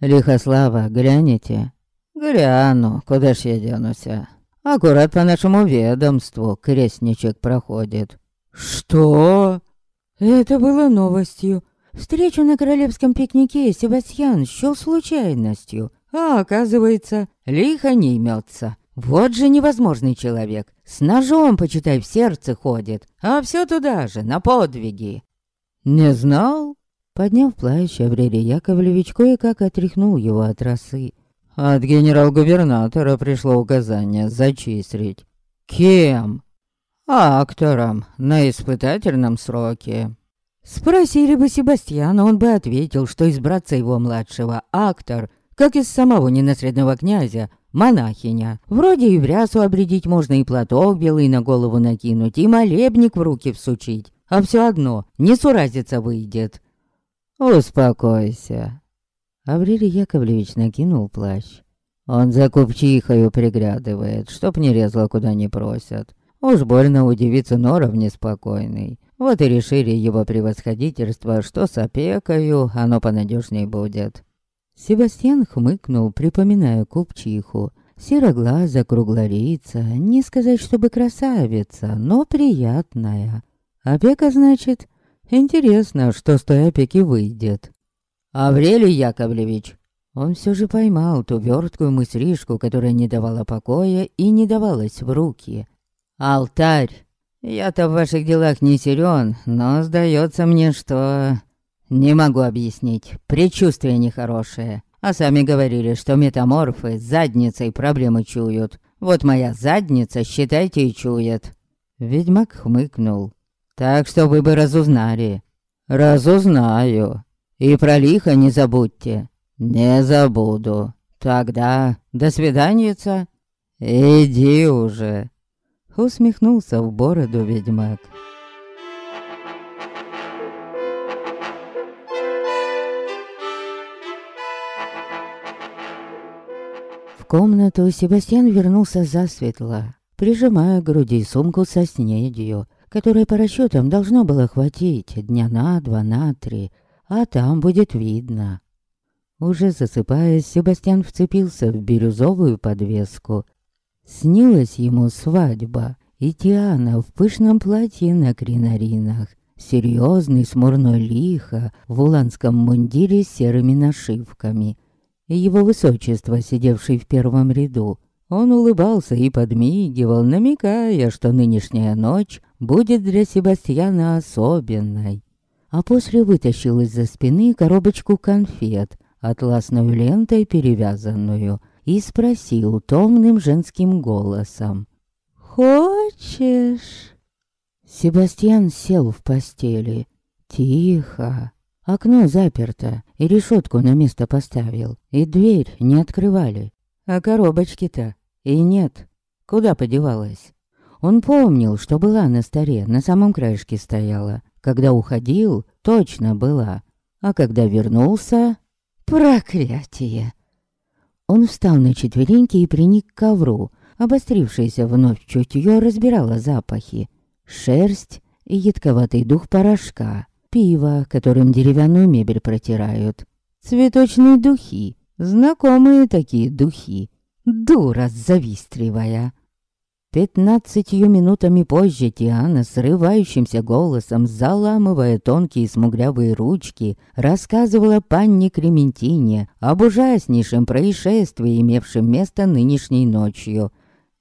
Лихослава, глянете? Гляну, куда ж я денуся? Аккурат по нашему ведомству крестничек проходит. Что? Это было новостью. Встречу на королевском пикнике Себастьян счел случайностью. А оказывается, лихо не имется. Вот же невозможный человек. С ножом, почитай, в сердце ходит. А все туда же, на подвиги. Не знал? Подняв плащ, Аврелий Яковлевич кое-как отряхнул его от росы. От генерал-губернатора пришло указание зачислить. Кем? Актором на испытательном сроке. Спросили бы Себастьяна, он бы ответил, что из братца его младшего актор, как из самого ненаследного князя, монахиня. Вроде и в рясу обредить можно, и платок белый на голову накинуть, и молебник в руки всучить. А все одно, не суразиться выйдет. «Успокойся». Аврелий Яковлевич накинул плащ. Он за купчихою приглядывает, чтоб не резало, куда не просят. Уж больно удивиться норовне спокойный. Вот и решили его превосходительство, что с опекою оно понадежней будет. Себастьян хмыкнул, припоминая купчиху. Сероглаза, круглолица, не сказать, чтобы красавица, но приятная. Опека, значит? Интересно, что с той опеки выйдет. «Аврелий Яковлевич!» Он все же поймал ту верткую мыслишку, которая не давала покоя и не давалась в руки. «Алтарь! Я-то в ваших делах не силен, но сдается мне, что... Не могу объяснить, предчувствие нехорошее. А сами говорили, что метаморфы с задницей проблемы чуют. Вот моя задница, считайте, и чует». Ведьмак хмыкнул. «Так что вы бы разузнали». «Разузнаю. И про лихо не забудьте». «Не забуду. Тогда до свиданица». «Иди уже». Усмехнулся в бороду ведьмак. В комнату Себастьян вернулся засветло, прижимая к груди сумку со снедью, которой по расчетам должно было хватить дня на два, на три, а там будет видно. Уже засыпая, Себастьян вцепился в бирюзовую подвеску Снилась ему свадьба, и Тиана в пышном платье на кринаринах, серьезный смурной лихо в уланском мундире с серыми нашивками. И его высочество, сидевший в первом ряду, он улыбался и подмигивал, намекая, что нынешняя ночь будет для Себастьяна особенной. А после вытащил из-за спины коробочку конфет, атласной лентой перевязанную, и спросил томным женским голосом. «Хочешь?» Себастьян сел в постели. Тихо. Окно заперто, и решетку на место поставил, и дверь не открывали. А коробочки-то и нет. Куда подевалась? Он помнил, что была на столе, на самом краешке стояла. Когда уходил, точно была. А когда вернулся... Проклятие! Он встал на четвереньки и приник к ковру. Обострившееся вновь чутье разбирало запахи. Шерсть и едковатый дух порошка. Пиво, которым деревянную мебель протирают. Цветочные духи. Знакомые такие духи. Дура завистливая. Пятнадцатью минутами позже Тиана срывающимся голосом, заламывая тонкие смуглявые ручки, рассказывала панне Крементине об ужаснейшем происшествии, имевшем место нынешней ночью.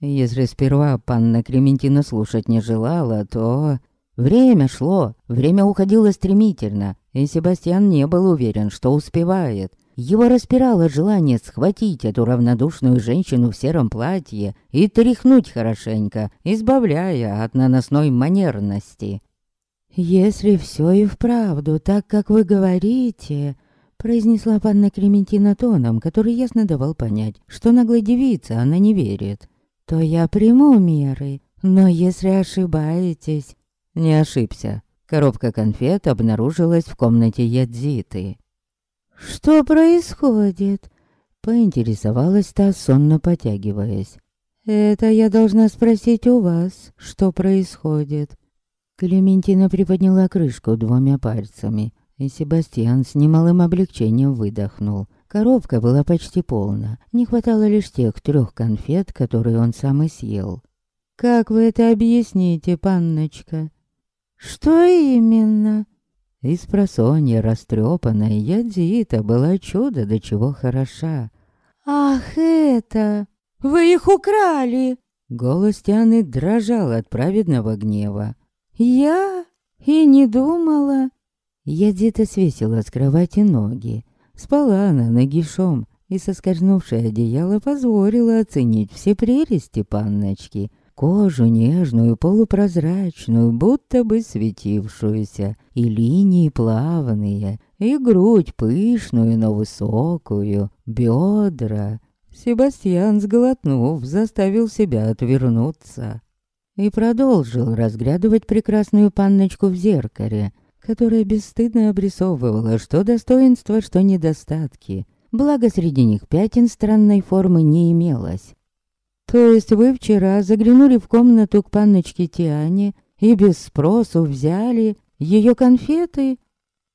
Если сперва панна Крементина слушать не желала, то... Время шло, время уходило стремительно, и Себастьян не был уверен, что успевает. Его распирало желание схватить эту равнодушную женщину в сером платье и тряхнуть хорошенько, избавляя от наносной манерности. «Если все и вправду так, как вы говорите...» произнесла панна Клементина тоном, который ясно давал понять, что наглой девице она не верит. «То я приму меры, но если ошибаетесь...» Не ошибся. Коробка конфет обнаружилась в комнате Ядзиты. «Что происходит?» Поинтересовалась та, сонно потягиваясь. «Это я должна спросить у вас, что происходит?» Клементина приподняла крышку двумя пальцами, и Себастьян с немалым облегчением выдохнул. Коробка была почти полна, не хватало лишь тех трех конфет, которые он сам и съел. «Как вы это объясните, панночка?» «Что именно?» Из просонья растрепанная Ядзита была чудо до чего хороша. «Ах, это! Вы их украли!» Голос Тианы дрожал от праведного гнева. «Я? И не думала!» Ядзита свесила с кровати ноги. Спала она нагишом, и соскользнувшее одеяло позволило оценить все прелести панночки — кожу нежную, полупрозрачную, будто бы светившуюся, и линии плавные, и грудь пышную, но высокую, бедра. Себастьян, сглотнув, заставил себя отвернуться и продолжил разглядывать прекрасную панночку в зеркале, которая бесстыдно обрисовывала что достоинства, что недостатки. Благо, среди них пятен странной формы не имелось. То есть вы вчера заглянули в комнату к панночке Тиане и без спросу взяли ее конфеты?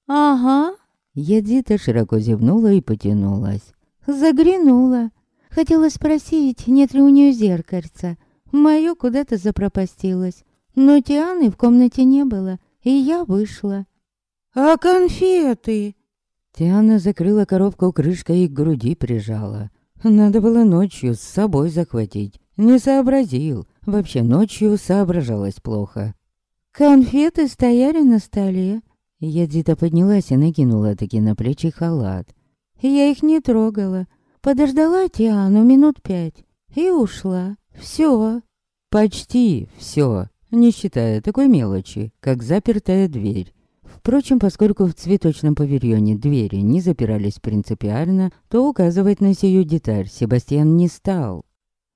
Ага. Ядита широко зевнула и потянулась. Заглянула. Хотела спросить, нет ли у нее зеркальца. Мое куда-то запропастилось. Но Тианы в комнате не было, и я вышла. «А конфеты?» Тиана закрыла коробку крышкой и к груди прижала. Надо было ночью с собой захватить. Не сообразил. Вообще ночью соображалась плохо. Конфеты стояли на столе. Ядита поднялась и накинула таки на плечи халат. Я их не трогала. Подождала Тиану минут пять и ушла. Все. Почти все, не считая такой мелочи, как запертая дверь. Впрочем, поскольку в цветочном павильоне двери не запирались принципиально, то указывать на сию деталь Себастьян не стал.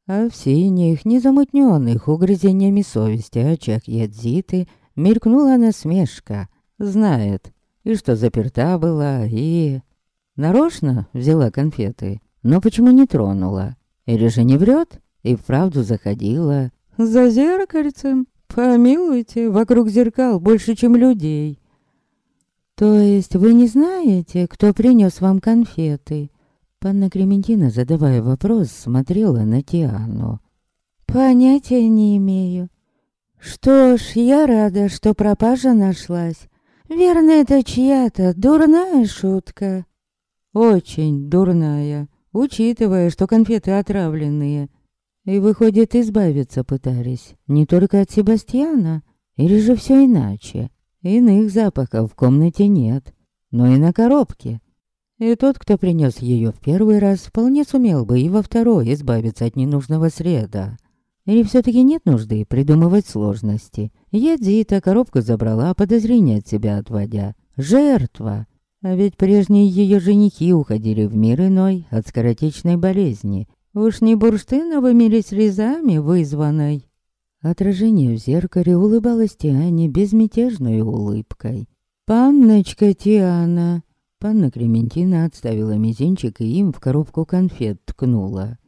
А в синих, незамутненных угрызениями совести очах Ядзиты мелькнула насмешка. Знает, и что заперта была, и... Нарочно взяла конфеты, но почему не тронула? Или же не врет? И вправду заходила. За зеркальцем? Помилуйте, вокруг зеркал больше, чем людей. «То есть вы не знаете, кто принес вам конфеты?» Панна Клементина, задавая вопрос, смотрела на Тиану. «Понятия не имею. Что ж, я рада, что пропажа нашлась. Верно, это чья-то дурная шутка». «Очень дурная, учитывая, что конфеты отравленные. И, выходит, избавиться пытались не только от Себастьяна, или же все иначе?» Иных запахов в комнате нет, но и на коробке. И тот, кто принес ее в первый раз, вполне сумел бы и во второй избавиться от ненужного среда. Или все-таки нет нужды придумывать сложности? Ядзита коробку забрала, подозрения от себя отводя. Жертва! А ведь прежние ее женихи уходили в мир иной от скоротечной болезни. Уж не бурштиновыми ли слезами вызванной? Отражение в зеркале улыбалось Тиане безмятежной улыбкой. «Панночка Тиана!» Панна Клементина отставила мизинчик и им в коробку конфет ткнула.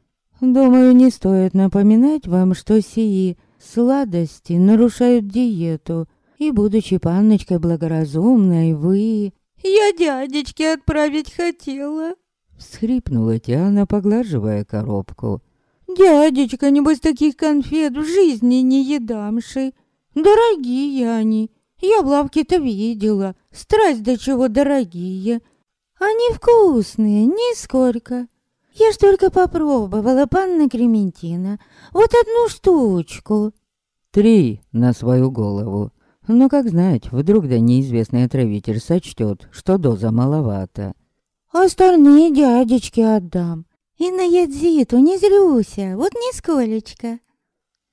«Думаю, не стоит напоминать вам, что сии сладости нарушают диету, и, будучи панночкой благоразумной, вы...» «Я дядечке отправить хотела!» Всхрипнула Тиана, поглаживая коробку. Дядечка, небось, таких конфет в жизни не едамши. Дорогие они. Я в лавке-то видела. Страсть до чего дорогие. Они вкусные, нисколько. Я ж только попробовала, панна Клементина. Вот одну штучку. Три на свою голову. Но как знать, вдруг да неизвестный отравитель сочтет, что доза маловато. Остальные дядечке отдам. И на Ядзиту не злюся, вот нисколечко.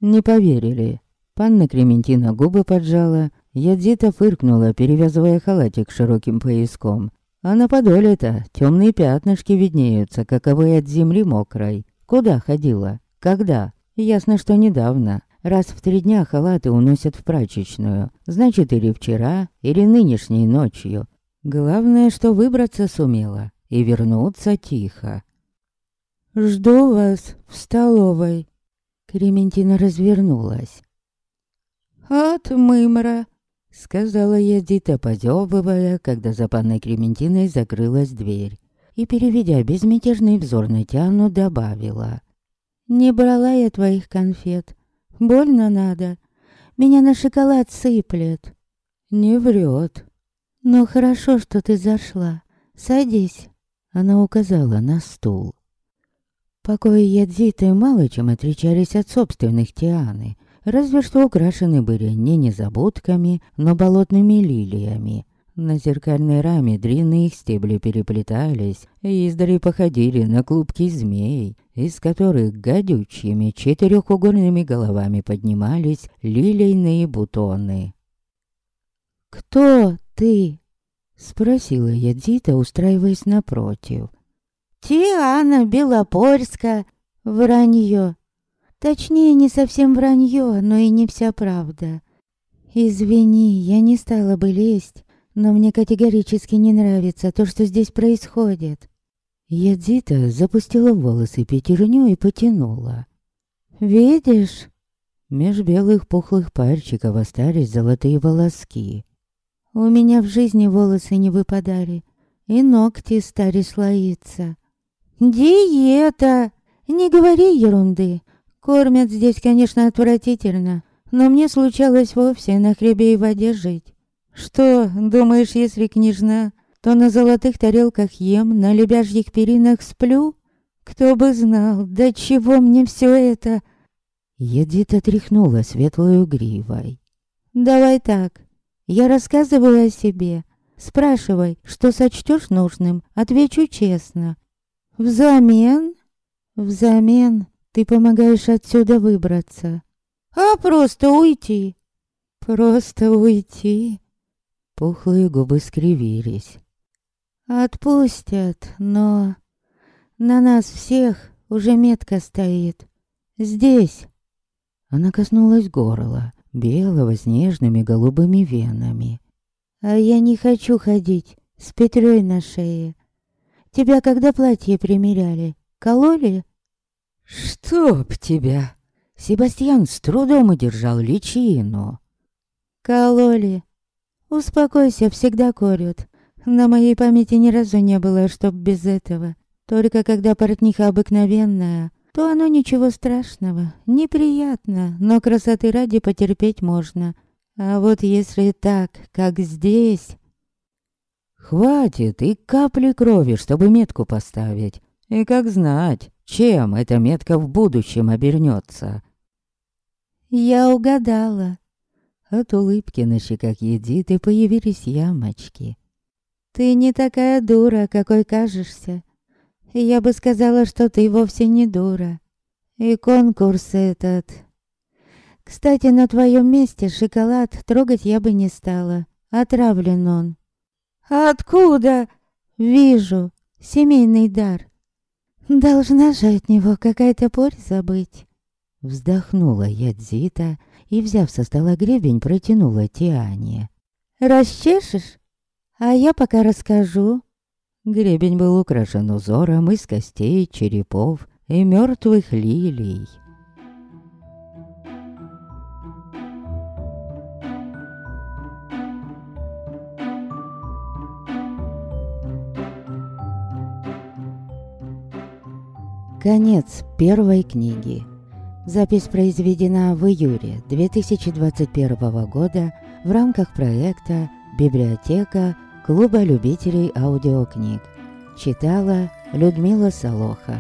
Не поверили. Панна Клементина губы поджала, Ядзита фыркнула, перевязывая халатик широким пояском. А на подоле-то темные пятнышки виднеются, каковы от земли мокрой. Куда ходила? Когда? Ясно, что недавно. Раз в три дня халаты уносят в прачечную. Значит, или вчера, или нынешней ночью. Главное, что выбраться сумела и вернуться тихо. «Жду вас в столовой». Клементина развернулась. «От мымра», — сказала Ядита, позёбывая, когда за панной Клементиной закрылась дверь. И, переведя безмятежный взор на Тиану, добавила. «Не брала я твоих конфет. Больно надо. Меня на шоколад сыплет». «Не врет». «Ну хорошо, что ты зашла. Садись». Она указала на стул. Покои Ядзиты мало чем отличались от собственных Тианы, разве что украшены были не незабудками, но болотными лилиями. На зеркальной раме длинные их стебли переплетались и издали походили на клубки змей, из которых гадючими четырехугольными головами поднимались лилейные бутоны. «Кто ты?» — спросила Ядзита, устраиваясь напротив. Тиана Белопольска. Вранье. Точнее, не совсем вранье, но и не вся правда. Извини, я не стала бы лезть, но мне категорически не нравится то, что здесь происходит. Ядзита запустила волосы пятерню и потянула. Видишь?» Меж белых пухлых пальчиков остались золотые волоски. «У меня в жизни волосы не выпадали, и ногти стали слоиться. Диета! Не говори ерунды. Кормят здесь, конечно, отвратительно, но мне случалось вовсе на хлебе и воде жить. Что, думаешь, если княжна, то на золотых тарелках ем, на лебяжьих перинах сплю? Кто бы знал, до чего мне все это...» Едита тряхнула светлую гривой. «Давай так, я рассказываю о себе. Спрашивай, что сочтешь нужным, отвечу честно. Взамен? Взамен ты помогаешь отсюда выбраться. А просто уйти. Просто уйти. Пухлые губы скривились. Отпустят, но... На нас всех уже метка стоит. Здесь. Она коснулась горла, белого с нежными голубыми венами. А я не хочу ходить с петлей на шее. Тебя когда платье примеряли, кололи? Чтоб тебя! Себастьян с трудом удержал личину. Кололи. Успокойся, всегда корют. На моей памяти ни разу не было, чтоб без этого. Только когда портниха обыкновенная, то оно ничего страшного, неприятно, но красоты ради потерпеть можно. А вот если так, как здесь... Хватит и капли крови, чтобы метку поставить. И как знать, чем эта метка в будущем обернется. Я угадала. От улыбки на щеках Едиты появились ямочки. Ты не такая дура, какой кажешься. Я бы сказала, что ты вовсе не дура. И конкурс этот кстати, на твоем месте шоколад трогать я бы не стала. Отравлен он. Откуда? Вижу. Семейный дар. Должна же от него какая-то польза быть. Вздохнула Ядзита и, взяв со стола гребень, протянула Тиане. «Расчешешь? А я пока расскажу». Гребень был украшен узором из костей, черепов и мертвых лилий. Конец первой книги. Запись произведена в июле 2021 года в рамках проекта «Библиотека Клуба любителей аудиокниг». Читала Людмила Солоха.